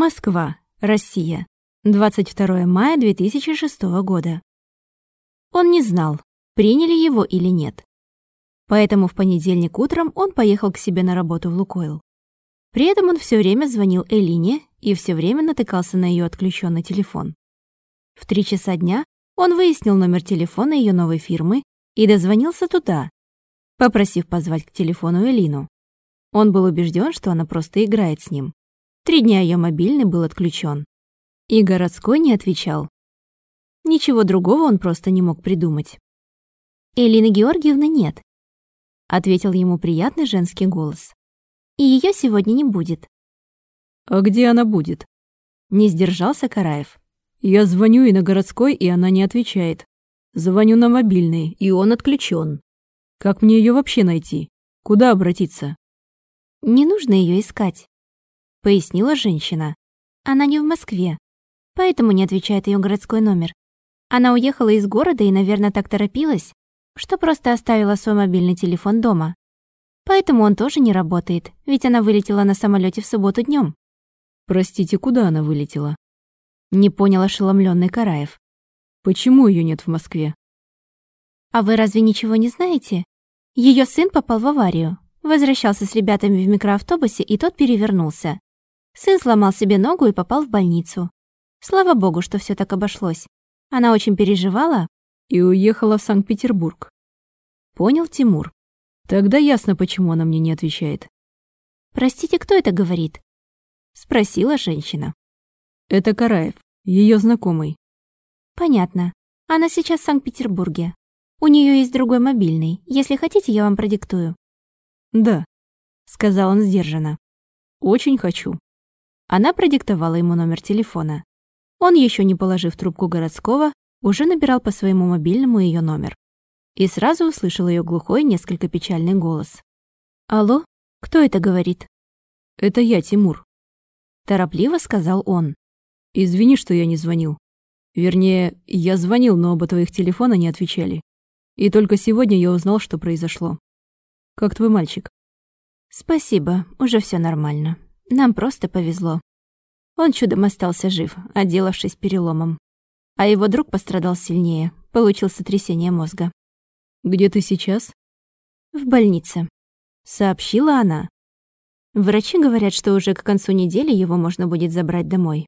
Москва, Россия. 22 мая 2006 года. Он не знал, приняли его или нет. Поэтому в понедельник утром он поехал к себе на работу в Лукойл. При этом он все время звонил Элине и все время натыкался на ее отключенный телефон. В три часа дня он выяснил номер телефона ее новой фирмы и дозвонился туда, попросив позвать к телефону Элину. Он был убежден, что она просто играет с ним. Три дня ее мобильный был отключен. И городской не отвечал. Ничего другого он просто не мог придумать. «Элины Георгиевны нет», — ответил ему приятный женский голос. «И ее сегодня не будет». «А где она будет?» Не сдержался Караев. «Я звоню и на городской, и она не отвечает. Звоню на мобильный, и он отключен. Как мне ее вообще найти? Куда обратиться?» «Не нужно ее искать пояснила женщина. Она не в Москве, поэтому не отвечает ее городской номер. Она уехала из города и, наверное, так торопилась, что просто оставила свой мобильный телефон дома. Поэтому он тоже не работает, ведь она вылетела на самолете в субботу днем. Простите, куда она вылетела? Не понял ошеломленный Караев. Почему ее нет в Москве? А вы разве ничего не знаете? Ее сын попал в аварию. Возвращался с ребятами в микроавтобусе, и тот перевернулся. Сын сломал себе ногу и попал в больницу. Слава богу, что все так обошлось. Она очень переживала и уехала в Санкт-Петербург. Понял Тимур. Тогда ясно, почему она мне не отвечает. Простите, кто это говорит? Спросила женщина. Это Караев, ее знакомый. Понятно. Она сейчас в Санкт-Петербурге. У нее есть другой мобильный. Если хотите, я вам продиктую. Да, сказал он сдержанно. Очень хочу. Она продиктовала ему номер телефона. Он, еще не положив трубку городского, уже набирал по своему мобильному ее номер. И сразу услышал ее глухой, несколько печальный голос. «Алло? Кто это говорит?» «Это я, Тимур», — торопливо сказал он. «Извини, что я не звонил. Вернее, я звонил, но оба твоих телефона не отвечали. И только сегодня я узнал, что произошло. Как твой мальчик?» «Спасибо, уже все нормально. Нам просто повезло. Он чудом остался жив, отделавшись переломом. А его друг пострадал сильнее, получил сотрясение мозга. «Где ты сейчас?» «В больнице», — сообщила она. Врачи говорят, что уже к концу недели его можно будет забрать домой.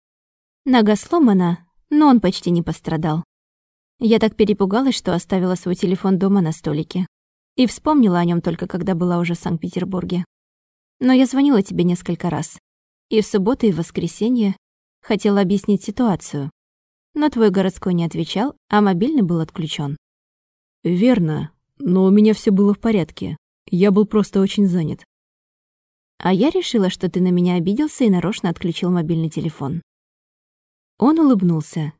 Нога сломана, но он почти не пострадал. Я так перепугалась, что оставила свой телефон дома на столике. И вспомнила о нем только когда была уже в Санкт-Петербурге. Но я звонила тебе несколько раз. И в субботу, и в воскресенье хотела объяснить ситуацию. Но твой городской не отвечал, а мобильный был отключен. Верно, но у меня все было в порядке. Я был просто очень занят. А я решила, что ты на меня обиделся и нарочно отключил мобильный телефон. Он улыбнулся.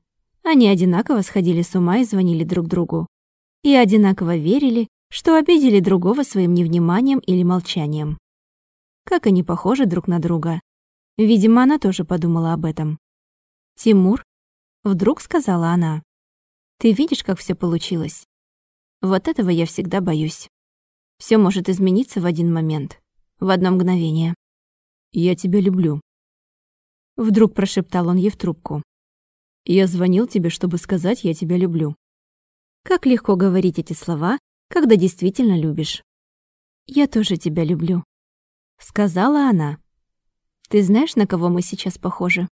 Они одинаково сходили с ума и звонили друг другу. И одинаково верили, что обидели другого своим невниманием или молчанием. Как они похожи друг на друга. Видимо, она тоже подумала об этом. «Тимур?» — вдруг сказала она. «Ты видишь, как все получилось? Вот этого я всегда боюсь. Все может измениться в один момент, в одно мгновение». «Я тебя люблю», — вдруг прошептал он ей в трубку. «Я звонил тебе, чтобы сказать, я тебя люблю». Как легко говорить эти слова, когда действительно любишь. «Я тоже тебя люблю», сказала она. Ты знаешь, на кого мы сейчас похожи?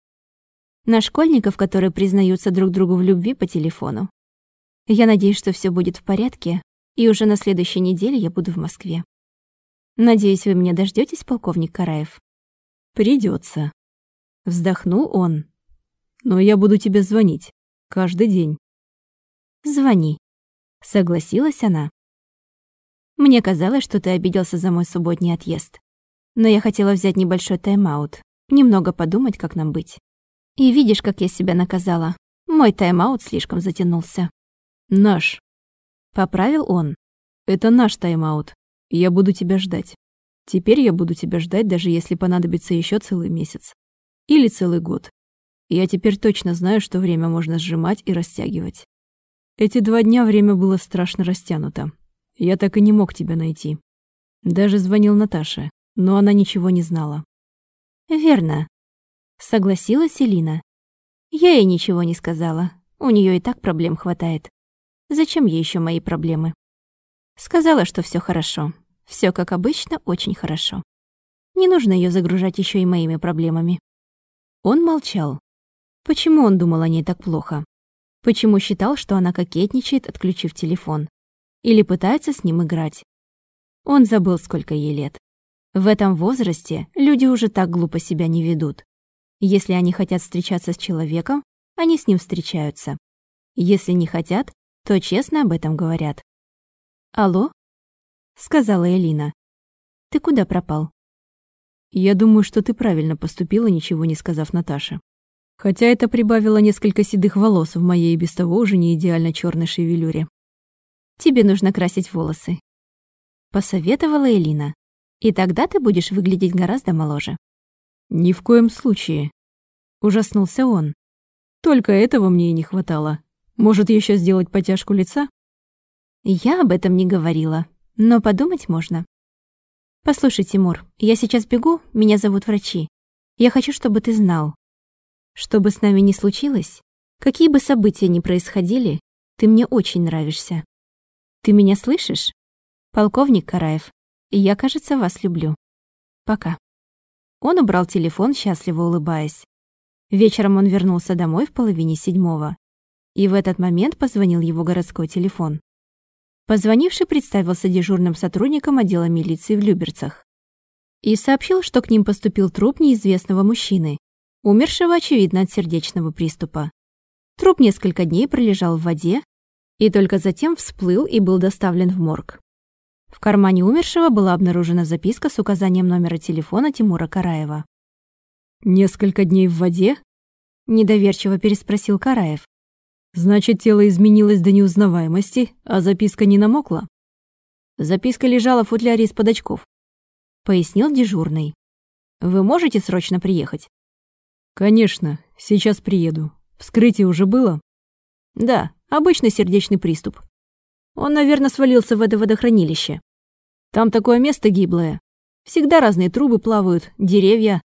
На школьников, которые признаются друг другу в любви по телефону. Я надеюсь, что все будет в порядке, и уже на следующей неделе я буду в Москве. Надеюсь, вы меня дождетесь, полковник Караев. Придется. Вздохнул он. Но я буду тебе звонить. Каждый день. Звони. Согласилась она. Мне казалось, что ты обиделся за мой субботний отъезд но я хотела взять небольшой тайм-аут, немного подумать, как нам быть. И видишь, как я себя наказала. Мой тайм-аут слишком затянулся. Наш. Поправил он. Это наш тайм-аут. Я буду тебя ждать. Теперь я буду тебя ждать, даже если понадобится еще целый месяц. Или целый год. Я теперь точно знаю, что время можно сжимать и растягивать. Эти два дня время было страшно растянуто. Я так и не мог тебя найти. Даже звонил Наташе но она ничего не знала. «Верно», Согласилась Элина. Я ей ничего не сказала. У нее и так проблем хватает. Зачем ей еще мои проблемы? Сказала, что все хорошо. Все как обычно, очень хорошо. Не нужно ее загружать еще и моими проблемами. Он молчал. Почему он думал о ней так плохо? Почему считал, что она кокетничает, отключив телефон? Или пытается с ним играть? Он забыл, сколько ей лет. В этом возрасте люди уже так глупо себя не ведут. Если они хотят встречаться с человеком, они с ним встречаются. Если не хотят, то честно об этом говорят. «Алло?» — сказала Элина. «Ты куда пропал?» Я думаю, что ты правильно поступила, ничего не сказав Наташе. Хотя это прибавило несколько седых волос в моей без того уже не идеально черной шевелюре. Тебе нужно красить волосы. Посоветовала Элина. И тогда ты будешь выглядеть гораздо моложе. Ни в коем случае. Ужаснулся он. Только этого мне и не хватало. Может, еще сделать потяжку лица? Я об этом не говорила, но подумать можно. «Послушай, Тимур, я сейчас бегу, меня зовут врачи. Я хочу, чтобы ты знал. Что бы с нами ни случилось, какие бы события ни происходили, ты мне очень нравишься. Ты меня слышишь? Полковник Караев, я, кажется, вас люблю. Пока». Он убрал телефон, счастливо улыбаясь. Вечером он вернулся домой в половине седьмого. И в этот момент позвонил его городской телефон. Позвонивший представился дежурным сотрудником отдела милиции в Люберцах и сообщил, что к ним поступил труп неизвестного мужчины, умершего, очевидно, от сердечного приступа. Труп несколько дней пролежал в воде и только затем всплыл и был доставлен в морг. В кармане умершего была обнаружена записка с указанием номера телефона Тимура Караева. «Несколько дней в воде?» – недоверчиво переспросил Караев. Значит, тело изменилось до неузнаваемости, а записка не намокла? Записка лежала в футляре из-под очков. Пояснил дежурный. Вы можете срочно приехать? Конечно, сейчас приеду. Вскрытие уже было? Да, обычный сердечный приступ. Он, наверное, свалился в это водохранилище. Там такое место гиблое. Всегда разные трубы плавают, деревья.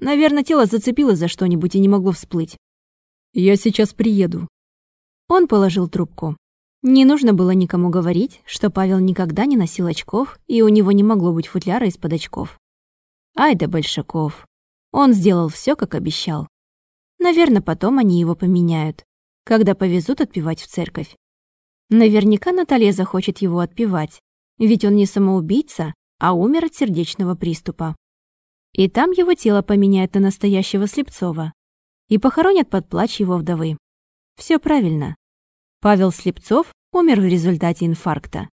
Наверное, тело зацепилось за что-нибудь и не могло всплыть. Я сейчас приеду. Он положил трубку. Не нужно было никому говорить, что Павел никогда не носил очков, и у него не могло быть футляра из-под очков. Ай да Большаков. Он сделал все, как обещал. Наверное, потом они его поменяют, когда повезут отпевать в церковь. Наверняка Наталья захочет его отпевать, ведь он не самоубийца, а умер от сердечного приступа. И там его тело поменяют на настоящего Слепцова и похоронят под плач его вдовы. Все правильно. Павел Слепцов умер в результате инфаркта,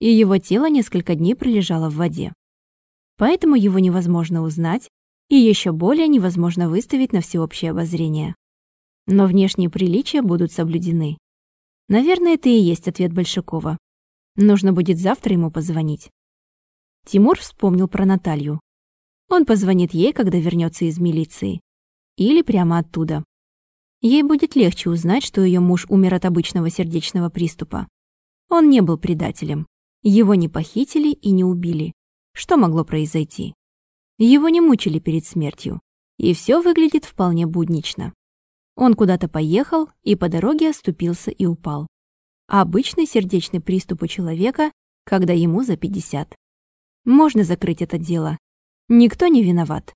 и его тело несколько дней пролежало в воде. Поэтому его невозможно узнать и еще более невозможно выставить на всеобщее обозрение. Но внешние приличия будут соблюдены. Наверное, это и есть ответ Большакова. Нужно будет завтра ему позвонить. Тимур вспомнил про Наталью. Он позвонит ей, когда вернется из милиции. Или прямо оттуда. Ей будет легче узнать, что ее муж умер от обычного сердечного приступа. Он не был предателем. Его не похитили и не убили. Что могло произойти? Его не мучили перед смертью. И все выглядит вполне буднично. Он куда-то поехал и по дороге оступился и упал. обычный сердечный приступ у человека, когда ему за 50. Можно закрыть это дело. Никто не виноват.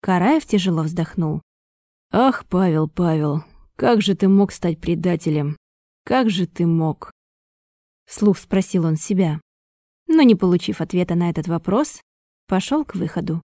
Караев тяжело вздохнул. Ах, Павел, Павел, как же ты мог стать предателем? Как же ты мог? Слух спросил он себя. Но не получив ответа на этот вопрос, пошел к выходу.